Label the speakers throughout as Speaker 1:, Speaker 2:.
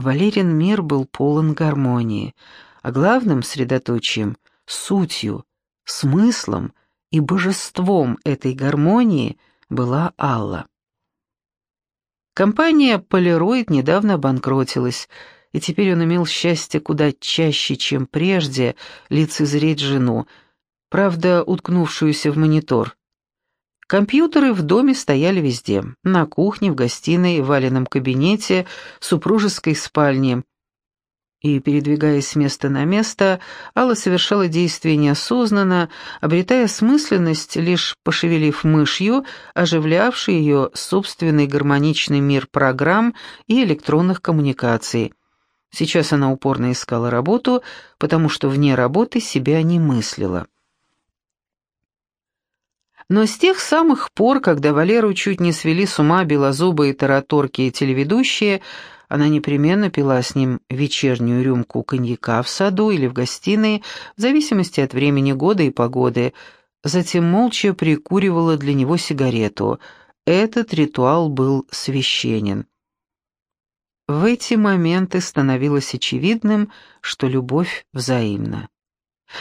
Speaker 1: Валерин мир был полон гармонии, а главным средоточием — сутью, смыслом и божеством этой гармонии была Алла. Компания «Полироид» недавно обанкротилась, и теперь он имел счастье куда чаще, чем прежде, лицезреть жену, правда, уткнувшуюся в монитор. Компьютеры в доме стояли везде. На кухне, в гостиной, в валенном кабинете, супружеской спальне. И, передвигаясь с места на место, Алла совершала действия неосознанно, обретая смысленность, лишь пошевелив мышью, оживлявший ее собственный гармоничный мир программ и электронных коммуникаций. Сейчас она упорно искала работу, потому что вне работы себя не мыслила. Но с тех самых пор, когда Валеру чуть не свели с ума белозубые тараторки и телеведущие, она непременно пила с ним вечернюю рюмку коньяка в саду или в гостиной, в зависимости от времени года и погоды, затем молча прикуривала для него сигарету. Этот ритуал был священен. В эти моменты становилось очевидным, что любовь взаимна.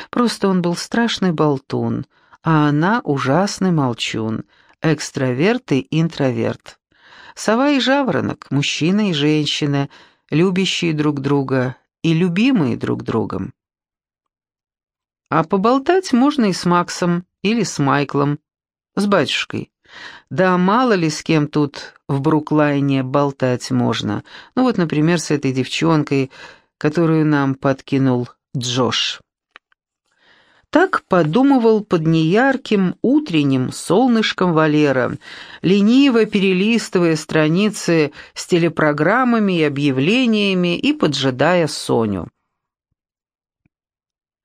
Speaker 1: Просто он был страшный болтун — а она ужасный молчун, экстраверт и интроверт. Сова и жаворонок, мужчина и женщина, любящие друг друга и любимые друг другом. А поболтать можно и с Максом, или с Майклом, с батюшкой. Да мало ли с кем тут в Бруклайне болтать можно. Ну вот, например, с этой девчонкой, которую нам подкинул Джош. Так подумывал под неярким утренним солнышком Валера, лениво перелистывая страницы с телепрограммами и объявлениями и поджидая Соню.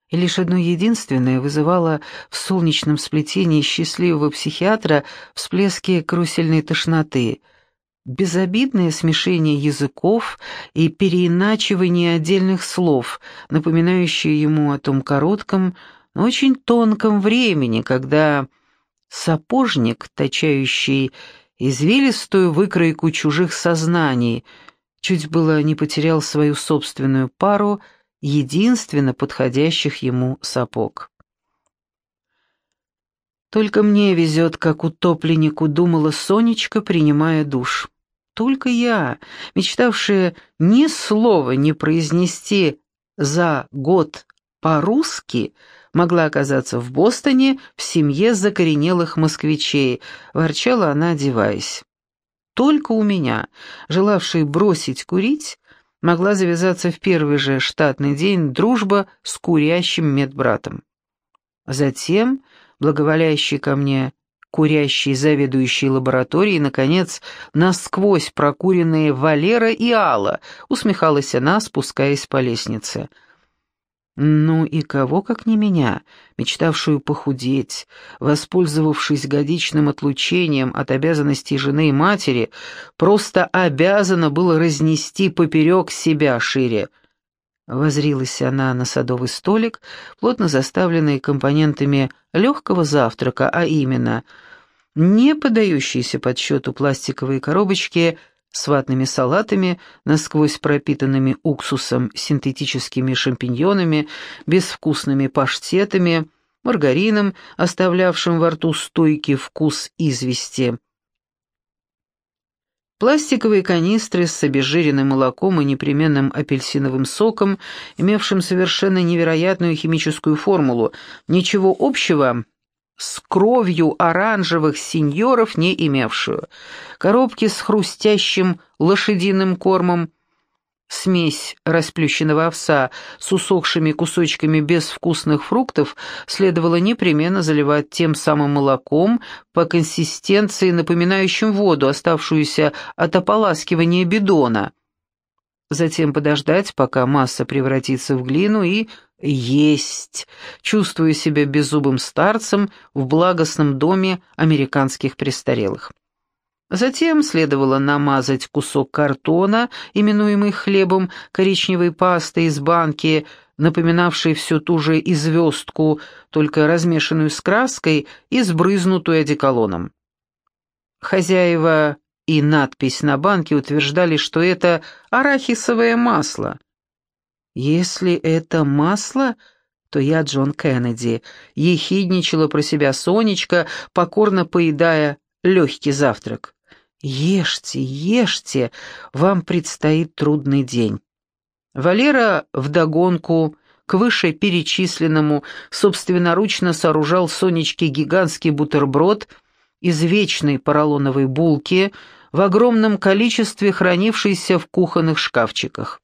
Speaker 1: И лишь одно единственное вызывало в солнечном сплетении счастливого психиатра всплески карусельной тошноты — безобидное смешение языков и переиначивание отдельных слов, напоминающие ему о том коротком, на очень тонком времени, когда сапожник, точающий извилистую выкройку чужих сознаний, чуть было не потерял свою собственную пару единственно подходящих ему сапог. «Только мне везет, как утопленнику», — думала Сонечка, принимая душ. «Только я, мечтавшая ни слова не произнести за год по-русски, могла оказаться в Бостоне в семье закоренелых москвичей, ворчала она, одеваясь. Только у меня, желавшей бросить курить, могла завязаться в первый же штатный день дружба с курящим медбратом. Затем, благоволящий ко мне курящий заведующий лабораторией, наконец, насквозь прокуренные Валера и Алла, усмехалась она, спускаясь по лестнице — ну и кого, как не меня, мечтавшую похудеть, воспользовавшись годичным отлучением от обязанностей жены и матери, просто обязана было разнести поперек себя шире. Возрилась она на садовый столик, плотно заставленный компонентами легкого завтрака, а именно не подающиеся подсчету пластиковые коробочки – с ватными салатами, насквозь пропитанными уксусом, синтетическими шампиньонами, безвкусными паштетами, маргарином, оставлявшим во рту стойкий вкус извести. Пластиковые канистры с обезжиренным молоком и непременным апельсиновым соком, имевшим совершенно невероятную химическую формулу, ничего общего с кровью оранжевых сеньоров не имевшую, коробки с хрустящим лошадиным кормом, смесь расплющенного овса с усохшими кусочками безвкусных фруктов следовало непременно заливать тем самым молоком по консистенции, напоминающим воду, оставшуюся от ополаскивания бидона. Затем подождать, пока масса превратится в глину, и есть, чувствуя себя беззубым старцем в благостном доме американских престарелых. Затем следовало намазать кусок картона, именуемый хлебом, коричневой пастой из банки, напоминавшей всю ту же известку, только размешанную с краской и сбрызнутую одеколоном. Хозяева и надпись на банке утверждали, что это арахисовое масло. Если это масло, то я Джон Кеннеди, ехидничала про себя Сонечка, покорно поедая легкий завтрак. Ешьте, ешьте, вам предстоит трудный день. Валера вдогонку к вышеперечисленному собственноручно сооружал Сонечке гигантский бутерброд из вечной поролоновой булки в огромном количестве хранившейся в кухонных шкафчиках.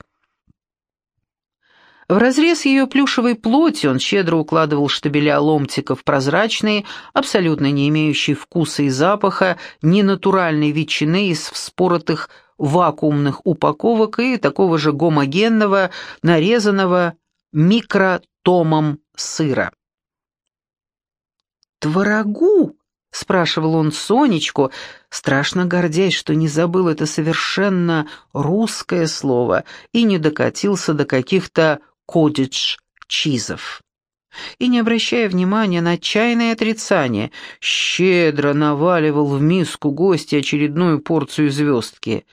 Speaker 1: В разрез ее плюшевой плоти он щедро укладывал штабеля ломтиков прозрачные, абсолютно не имеющие вкуса и запаха, ненатуральной ветчины из вспоротых вакуумных упаковок и такого же гомогенного, нарезанного микротомом сыра. «Творогу?» — спрашивал он Сонечку, страшно гордясь, что не забыл это совершенно русское слово и не докатился до каких-то кодидж-чизов. И, не обращая внимания на отчаянное отрицание, щедро наваливал в миску гостя очередную порцию звездки.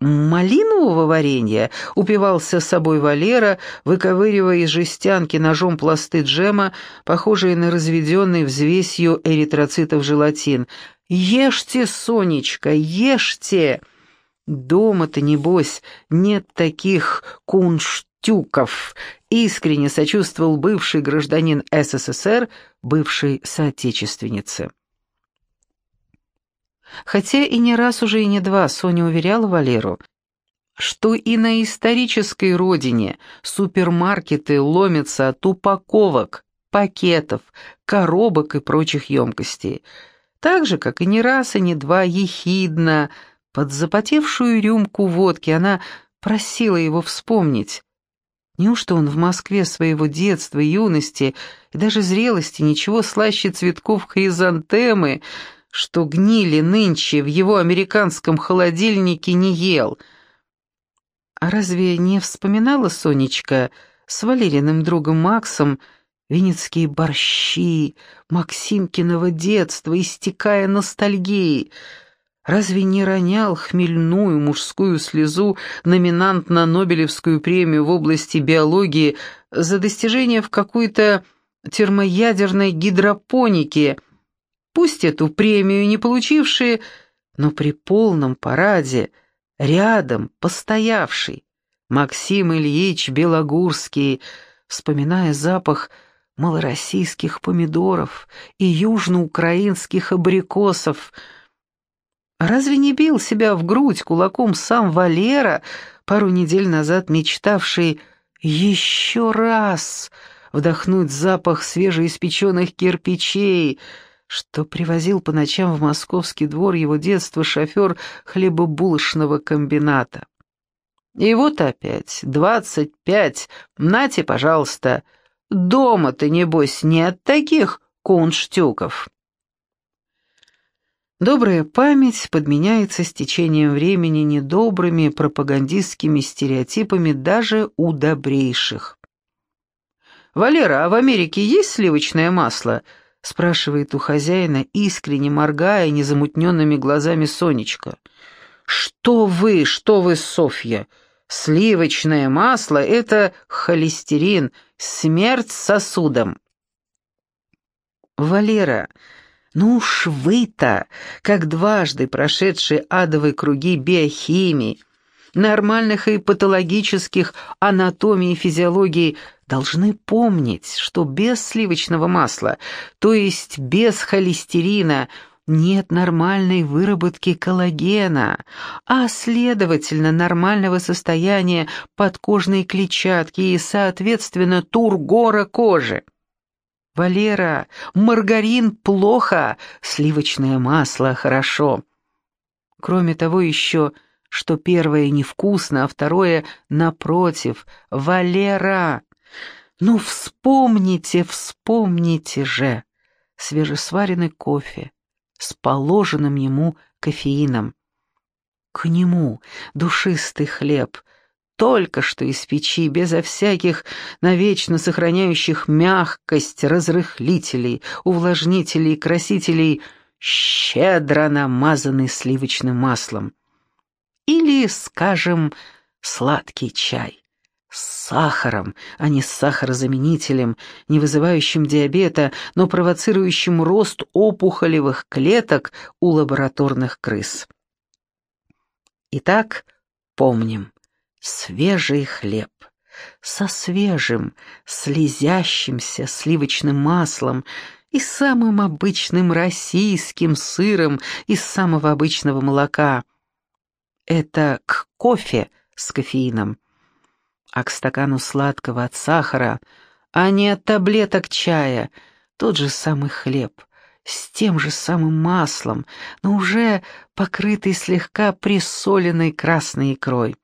Speaker 1: «Малинового варенья?» — упивался с собой Валера, выковыривая из жестянки ножом пласты джема, похожие на разведенный взвесью эритроцитов желатин. «Ешьте, Сонечка, ешьте!» Дома-то, небось, нет таких куншт Тюков, искренне сочувствовал бывший гражданин СССР бывшей соотечественнице. Хотя и не раз уже и не два Соня уверяла Валеру, что и на исторической родине супермаркеты ломятся от упаковок, пакетов, коробок и прочих емкостей, так же, как и не раз и не два ехидно, под запотевшую рюмку водки она просила его вспомнить, Неужто он в Москве своего детства, юности и даже зрелости ничего слаще цветков хризантемы, что гнили нынче в его американском холодильнике, не ел? А разве не вспоминала Сонечка с Валериным другом Максом венецкие борщи Максимкиного детства, истекая ностальгией, Разве не ронял хмельную мужскую слезу номинант на Нобелевскую премию в области биологии за достижение в какой-то термоядерной гидропонике, пусть эту премию не получившие, но при полном параде, рядом, постоявший, Максим Ильич Белогурский, вспоминая запах малороссийских помидоров и южноукраинских абрикосов — Разве не бил себя в грудь кулаком сам Валера, пару недель назад мечтавший еще раз вдохнуть запах свежеиспеченных кирпичей, что привозил по ночам в московский двор его детства шофер хлебобулочного комбината? И вот опять, двадцать пять, нате, пожалуйста, дома-то, небось, нет таких кунштюков. Добрая память подменяется с течением времени недобрыми пропагандистскими стереотипами даже у добрейших. «Валера, а в Америке есть сливочное масло?» — спрашивает у хозяина, искренне моргая незамутненными глазами Сонечка. «Что вы, что вы, Софья? Сливочное масло — это холестерин, смерть сосудом». «Валера, ну уж вы-то, как дважды прошедшие адовые круги биохимии, нормальных и патологических анатомии и физиологии, должны помнить, что без сливочного масла, то есть без холестерина, нет нормальной выработки коллагена, а, следовательно, нормального состояния подкожной клетчатки и, соответственно, тургора кожи. «Валера, маргарин плохо, сливочное масло хорошо». Кроме того еще, что первое невкусно, а второе, напротив, «Валера, ну вспомните, вспомните же!» Свежесваренный кофе с положенным ему кофеином. К нему душистый хлеб — только что из печи, безо всяких навечно сохраняющих мягкость разрыхлителей, увлажнителей, красителей щедро намазанный сливочным маслом. Или, скажем, сладкий чай с сахаром, а не с сахарозаменителем, не вызывающим диабета, но провоцирующим рост опухолевых клеток у лабораторных крыс. Итак, помним, свежий хлеб со свежим, слезящимся сливочным маслом и самым обычным российским сыром из самого обычного молока. Это к кофе с кофеином а к стакану сладкого от сахара, а не от таблеток чая, тот же самый хлеб, с тем же самым маслом, но уже покрытый слегка присоленной красной икрой.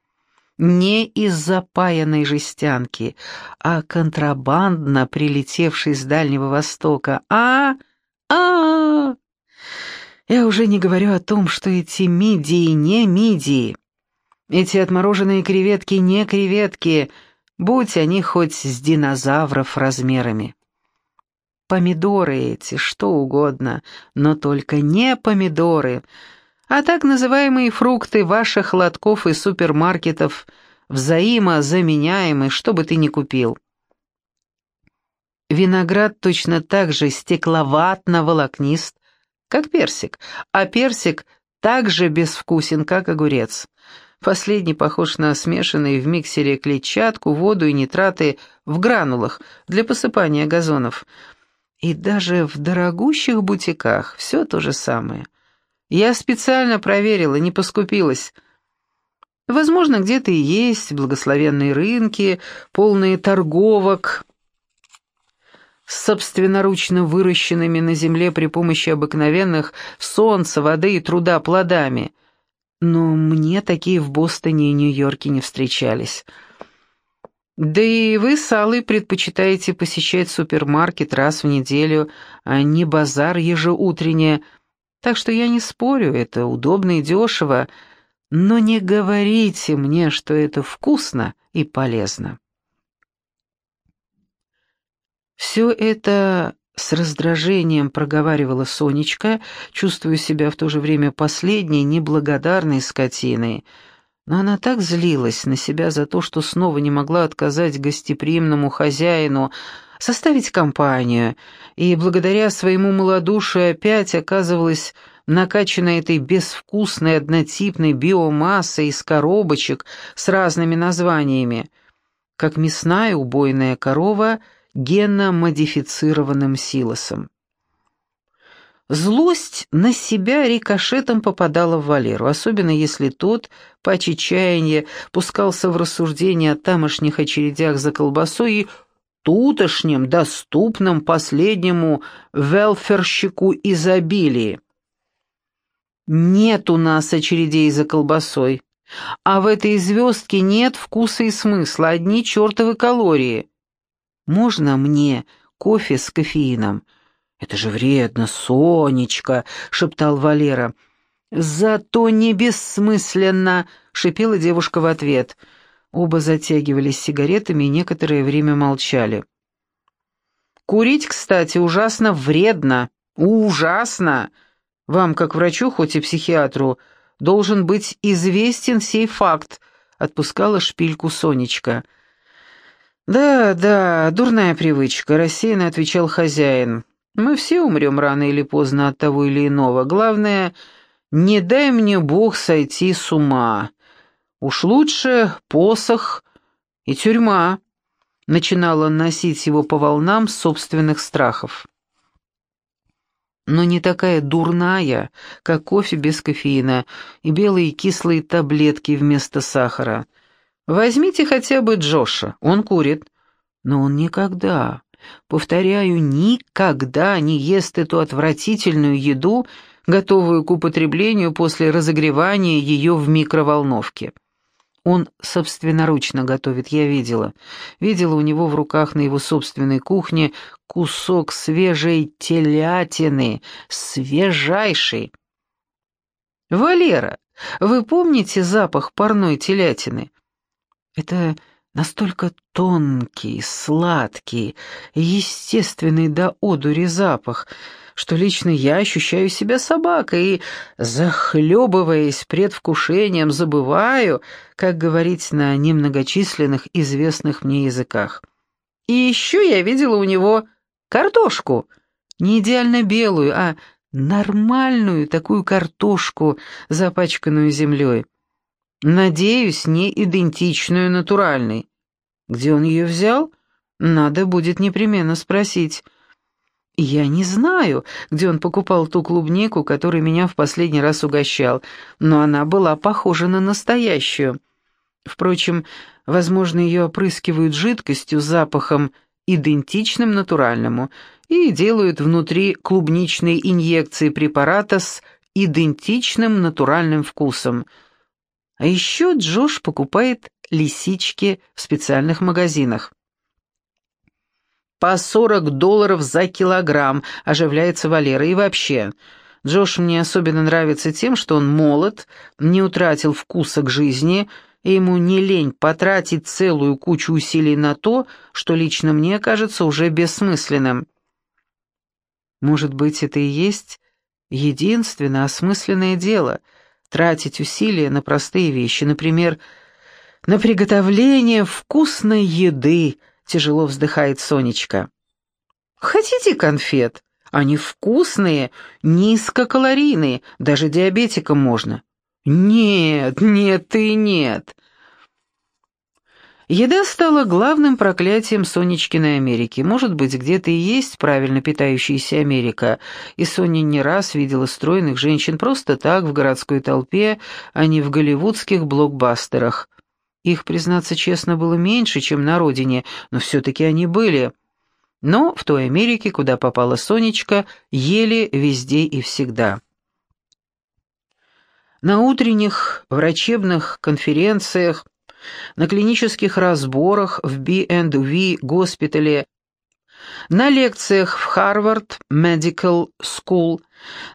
Speaker 1: Не из запаянной жестянки, а контрабандно прилетевший с Дальнего Востока. А, а! Я уже не говорю о том, что эти мидии не мидии. Эти отмороженные креветки не креветки, будь они хоть с динозавров размерами. Помидоры эти, что угодно, но только не помидоры, а так называемые фрукты ваших лотков и супермаркетов, взаимозаменяемые, что бы ты ни купил. Виноград точно так же стекловатно-волокнист, как персик, а персик также безвкусен, как огурец. Последний похож на смешанные в миксере клетчатку, воду и нитраты в гранулах для посыпания газонов. И даже в дорогущих бутиках все то же самое. Я специально проверила, не поскупилась. Возможно, где-то и есть благословенные рынки, полные торговок, с собственноручно выращенными на земле при помощи обыкновенных солнца, воды и труда плодами — но мне такие в Бостоне и Нью-Йорке не встречались. Да и вы с Аллой предпочитаете посещать супермаркет раз в неделю, а не базар ежеутренне, так что я не спорю, это удобно и дешево, но не говорите мне, что это вкусно и полезно. Все это с раздражением проговаривала Сонечка, чувствуя себя в то же время последней, неблагодарной скотиной. Но она так злилась на себя за то, что снова не могла отказать гостеприимному хозяину, составить компанию, и благодаря своему малодушию опять оказывалась накачана этой безвкусной однотипной биомассой из коробочек с разными названиями, как мясная убойная корова — генно-модифицированным силосом. Злость на себя рикошетом попадала в Валеру, особенно если тот, по чаяния, пускался в рассуждения о тамошних очередях за колбасой и тутошнем, доступном последнему велферщику изобилии. «Нет у нас очередей за колбасой, а в этой звездке нет вкуса и смысла, одни чертовы калории». Можно мне кофе с кофеином?» «Это же вредно, Сонечка!» — шептал Валера. «Зато не бессмысленно!» — шипела девушка в ответ. Оба затягивались сигаретами и некоторое время молчали. «Курить, кстати, ужасно вредно. Ужасно! Вам, как врачу, хоть и психиатру, должен быть известен сей факт», — отпускала шпильку Сонечка. «Да, да, дурная привычка», — рассеянно отвечал хозяин. «Мы все умрем рано или поздно от того или иного. Главное, не дай мне Бог сойти с ума. Уж лучше посох и тюрьма», — начинала носить его по волнам собственных страхов. Но не такая дурная, как кофе без кофеина и белые кислые таблетки вместо сахара. Возьмите хотя бы Джоша, он курит, но он никогда, повторяю, никогда не ест эту отвратительную еду, готовую к употреблению после разогревания ее в микроволновке. Он собственноручно готовит, я видела. Видела у него в руках на его собственной кухне кусок свежей телятины, свежайший. «Валера, вы помните запах парной телятины?» Это Настолько тонкий, сладкий, естественный до одури запах, что лично я ощущаю себя собакой и, захлебываясь предвкушением, забываю, как говорить на немногочисленных известных мне языках. И еще я видела у него картошку, не идеально белую, а нормальную такую картошку, запачканную землей. Надеюсь, не идентичную натуральной. Где он ее взял? Надо будет непременно спросить. Я не знаю, где он покупал ту клубнику, которой меня в последний раз угощал, но она была похожа на настоящую. Впрочем, возможно, ее опрыскивают жидкостью с запахом, идентичным натуральному, и делают внутри клубничной инъекции препарата с идентичным натуральным вкусом — а еще Джош покупает лисички в специальных магазинах. «По сорок долларов за килограмм», — оживляется Валера. «И вообще, Джош мне особенно нравится тем, что он молод, не утратил вкуса к жизни, и ему не лень потратить целую кучу усилий на то, что лично мне кажется уже бессмысленным». Может быть, это и есть единственное осмысленное дело — тратить усилия на простые вещи, например, на приготовление вкусной еды, тяжело вздыхает Сонечка. Хотите конфет? Они вкусные, низкокалорийные, даже диабетикам можно. Нет, нет и нет. Еда стала главным проклятием Сонечкиной Америки. Может быть, где-то и есть правильно питающаяся Америка, и Соня не раз видела стройных женщин просто так в городской толпе, а не в голливудских блокбастерах. Их, признаться честно, было меньше, чем на родине, но все-таки они были. Но в той Америке, куда попала Сонечка, ели везде и всегда. На утренних врачебных конференциях на клинических разборах в B&V госпитале, на лекциях в Harvard Medical School,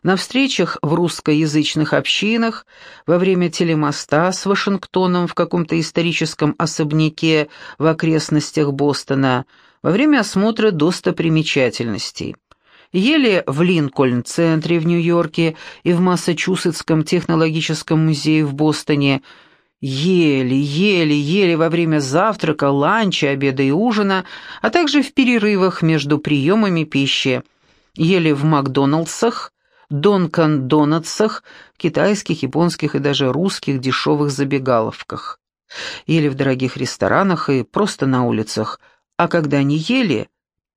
Speaker 1: на встречах в русскоязычных общинах, во время телемоста с Вашингтоном в каком-то историческом особняке в окрестностях Бостона, во время осмотра достопримечательностей. Ели в Линкольн-центре в Нью-Йорке и в Массачусетском технологическом музее в Бостоне – Ели, ели, ели во время завтрака, ланча, обеда и ужина, а также в перерывах между приемами пищи. Ели в Макдоналдсах, Донкан Донатсах, китайских, японских и даже русских дешевых забегаловках. Ели в дорогих ресторанах и просто на улицах. А когда не ели,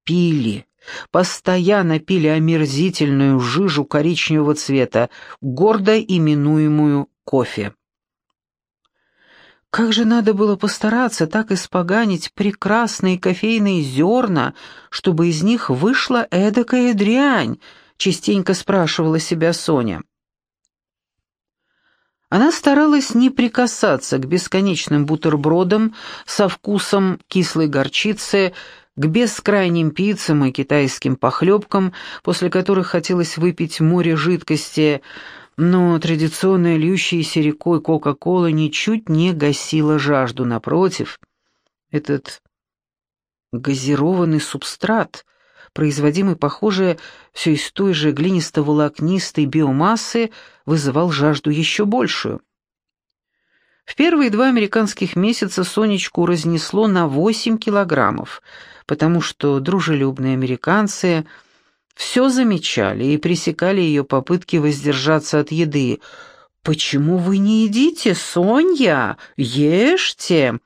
Speaker 1: пили. Постоянно пили омерзительную жижу коричневого цвета, гордо именуемую кофе. Как же надо было постараться так испоганить прекрасные кофейные зерна, чтобы из них вышла эдакая дрянь, частенько спрашивала себя Соня. Она старалась не прикасаться к бесконечным бутербродам со вкусом кислой горчицы, к бескрайним пиццам и китайским похлебкам, после которых хотелось выпить море жидкости, но традиционная льющаяся рекой Кока-Кола ничуть не гасила жажду, напротив. Этот газированный субстрат, производимый, похоже, все из той же глинисто-волокнистой биомассы, вызывал жажду еще большую. В первые два американских месяца Сонечку разнесло на 8 килограммов, потому что дружелюбные американцы – все замечали и пресекали ее попытки воздержаться от еды. «Почему вы не едите, Соня? Ешьте!»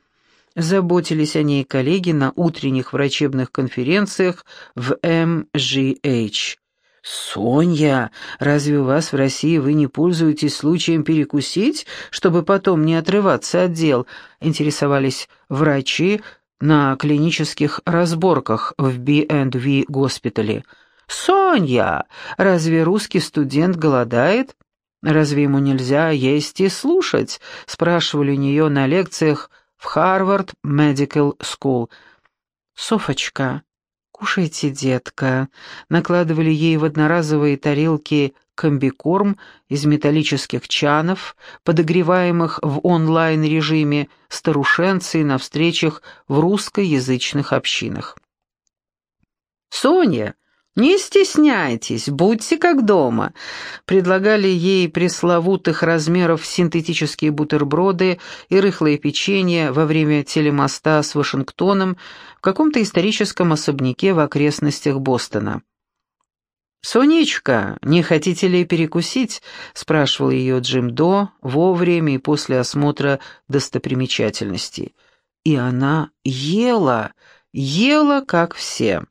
Speaker 1: Заботились о ней коллеги на утренних врачебных конференциях в МЖХ. «Соня, разве у вас в России вы не пользуетесь случаем перекусить, чтобы потом не отрываться от дел?» — интересовались врачи на клинических разборках в B&V госпитале. «Соня, разве русский студент голодает? Разве ему нельзя есть и слушать?» — спрашивали у нее на лекциях в Harvard Medical School. «Софочка, кушайте, детка», — накладывали ей в одноразовые тарелки комбикорм из металлических чанов, подогреваемых в онлайн-режиме старушенцей на встречах в русскоязычных общинах. «Соня, не стесняйтесь, будьте как дома», предлагали ей пресловутых размеров синтетические бутерброды и рыхлое печенье во время телемоста с Вашингтоном в каком-то историческом особняке в окрестностях Бостона. «Сонечка, не хотите ли перекусить?» — спрашивал ее Джим До вовремя и после осмотра достопримечательностей. И она ела, ела, как все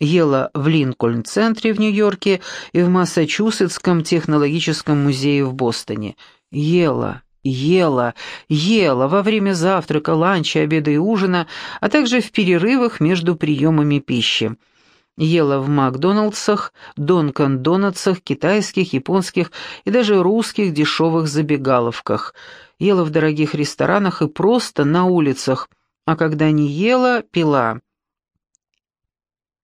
Speaker 1: ела в Линкольн-центре в Нью-Йорке и в Массачусетском технологическом музее в Бостоне. Ела, ела, ела во время завтрака, ланча, обеда и ужина, а также в перерывах между приемами пищи. Ела в Макдоналдсах, Донкан Донатсах, китайских, японских и даже русских дешевых забегаловках. Ела в дорогих ресторанах и просто на улицах, а когда не ела, пила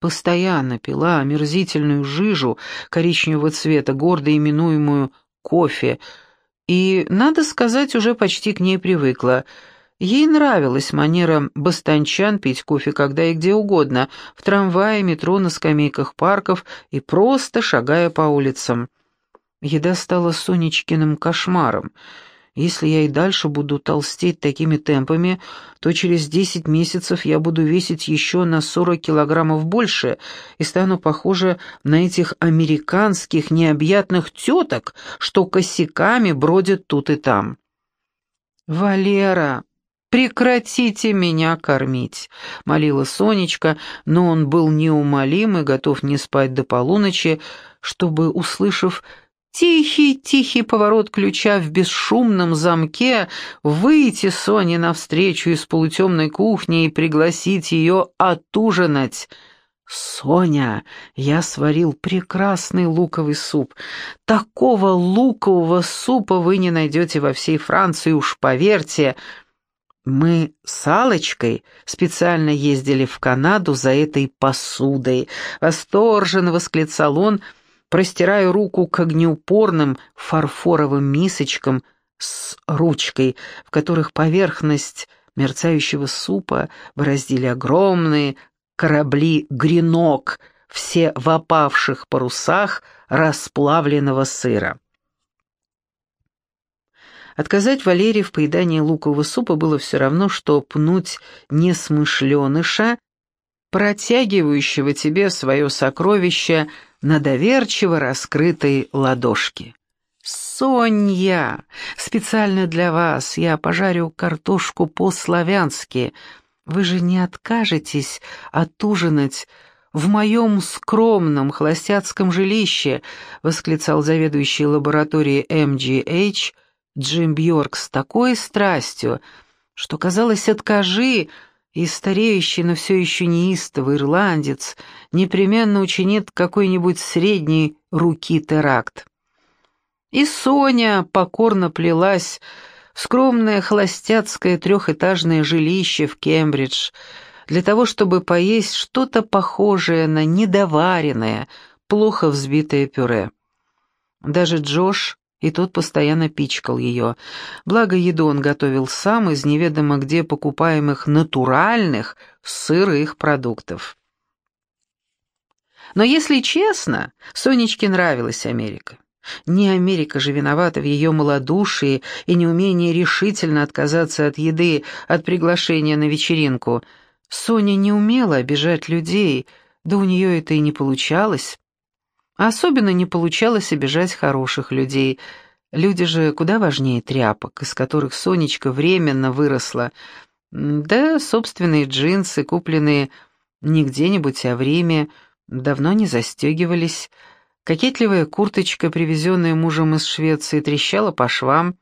Speaker 1: постоянно пила омерзительную жижу коричневого цвета, гордо именуемую кофе, и, надо сказать, уже почти к ней привыкла. Ей нравилась манера бастончан пить кофе когда и где угодно, в трамвае, метро, на скамейках парков и просто шагая по улицам. Еда стала Сонечкиным кошмаром — если я и дальше буду толстеть такими темпами, то через 10 месяцев я буду весить еще на 40 килограммов больше и стану похожа на этих американских необъятных теток, что косяками бродят тут и там. «Валера, прекратите меня кормить», — молила Сонечка, но он был неумолим и готов не спать до полуночи, чтобы, услышав Тихий-тихий поворот ключа в бесшумном замке, выйти Соне навстречу из полутемной кухни и пригласить ее отужинать. «Соня, я сварил прекрасный луковый суп. Такого лукового супа вы не найдете во всей Франции, уж поверьте». Мы с Алочкой специально ездили в Канаду за этой посудой. Восторженно восклицал он — простираю руку к огнеупорным фарфоровым мисочкам с ручкой, в которых поверхность мерцающего супа бороздили огромные корабли «Гренок», все в опавших парусах расплавленного сыра. Отказать Валерии в поедании лукового супа было все равно, что пнуть несмышленыша, протягивающего тебе свое сокровище на доверчиво раскрытой ладошке. «Соня, специально для вас я пожарю картошку по-славянски. Вы же не откажетесь отужинать в моем скромном холостяцком жилище», восклицал заведующий лабораторией MGH Джим Бьорк с такой страстью, что, казалось, откажи, и стареющий, но все еще неистовый ирландец непременно учинит какой-нибудь средней руки теракт. И Соня покорно плелась в скромное холостяцкое трехэтажное жилище в Кембридж для того, чтобы поесть что-то похожее на недоваренное, плохо взбитое пюре. Даже Джош и тот постоянно пичкал ее. Благо еду он готовил сам из неведомо где покупаемых натуральных сырых продуктов. Но если честно, Сонечке нравилась Америка. Не Америка же виновата в ее малодушии и неумении решительно отказаться от еды, от приглашения на вечеринку. Соня не умела обижать людей, да у нее это и не получалось. Особенно не получалось обижать хороших людей. Люди же куда важнее тряпок, из которых Сонечка временно выросла. Да, собственные джинсы, купленные не где-нибудь, а в Риме, давно не застегивались. Кокетливая курточка, привезенная мужем из Швеции, трещала по швам,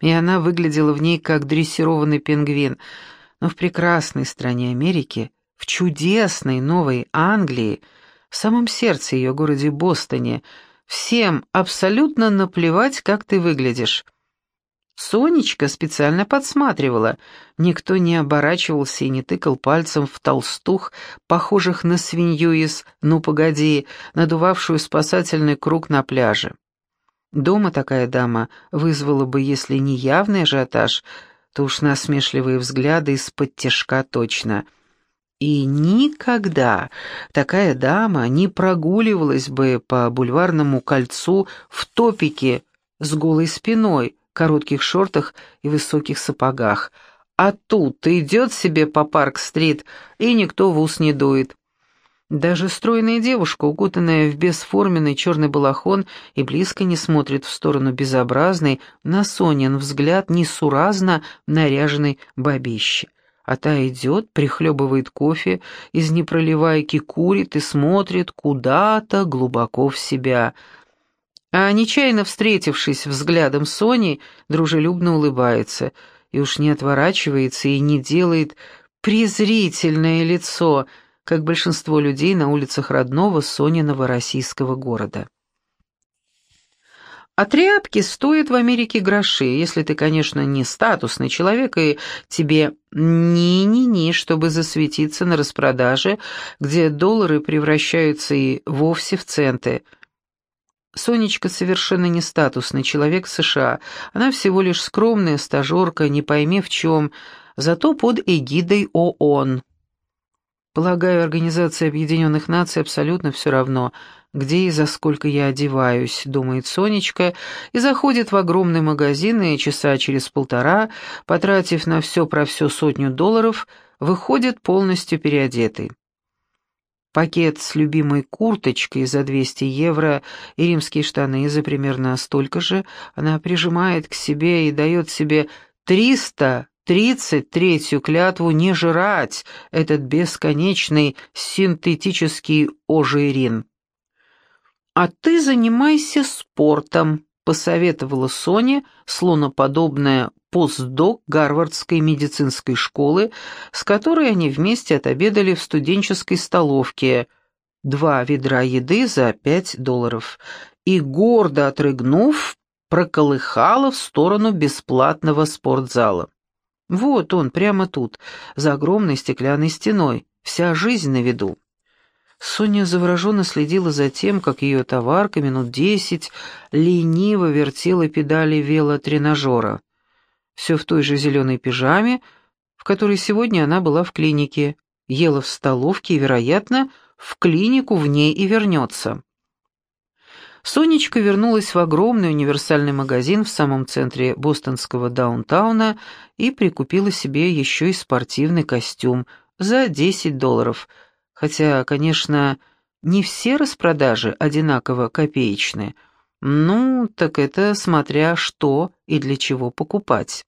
Speaker 1: и она выглядела в ней как дрессированный пингвин. Но в прекрасной стране Америки, в чудесной Новой Англии, в самом сердце ее городе Бостоне. Всем абсолютно наплевать, как ты выглядишь. Сонечка специально подсматривала. Никто не оборачивался и не тыкал пальцем в толстух, похожих на свинью из «Ну, погоди», надувавшую спасательный круг на пляже. Дома такая дама вызвала бы, если не явный ажиотаж, то уж насмешливые взгляды из-под тяжка точно. И никогда такая дама не прогуливалась бы по бульварному кольцу в топике с голой спиной, коротких шортах и высоких сапогах. А тут идет себе по Парк-стрит, и никто в ус не дует. Даже стройная девушка, укутанная в бесформенный черный балахон, и близко не смотрит в сторону безобразной, на Сонин взгляд несуразно наряженной бабищи. А та идет, прихлебывает кофе, из непроливайки курит и смотрит куда-то глубоко в себя. А нечаянно встретившись взглядом Сони, дружелюбно улыбается и уж не отворачивается и не делает презрительное лицо — как большинство людей на улицах родного Сониного российского города. А тряпки стоят в Америке гроши, если ты, конечно, не статусный человек, и тебе ни-ни-ни, чтобы засветиться на распродаже, где доллары превращаются и вовсе в центы. Сонечка совершенно не статусный человек США, она всего лишь скромная стажерка, не пойми в чем, зато под эгидой ООН. Полагаю, Организации Объединенных Наций абсолютно все равно, где и за сколько я одеваюсь, думает Сонечка, и заходит в огромный магазин, и часа через полтора, потратив на все про все сотню долларов, выходит полностью переодетый. Пакет с любимой курточкой за 200 евро и римские штаны за примерно столько же она прижимает к себе и дает себе 300 тридцать третью клятву не жрать этот бесконечный синтетический ожирин. «А ты занимайся спортом», — посоветовала Соня, слоноподобная постдок Гарвардской медицинской школы, с которой они вместе отобедали в студенческой столовке. Два ведра еды за пять долларов. И, гордо отрыгнув, проколыхала в сторону бесплатного спортзала. Вот он, прямо тут, за огромной стеклянной стеной, вся жизнь на виду. Соня завороженно следила за тем, как ее товарка минут десять лениво вертела педали велотренажера. Все в той же зеленой пижаме, в которой сегодня она была в клинике, ела в столовке и, вероятно, в клинику в ней и вернется. Сонечка вернулась в огромный универсальный магазин в самом центре бостонского даунтауна и прикупила себе еще и спортивный костюм за 10 долларов, хотя, конечно, не все распродажи одинаково копеечные. Ну, так это смотря что и для чего покупать.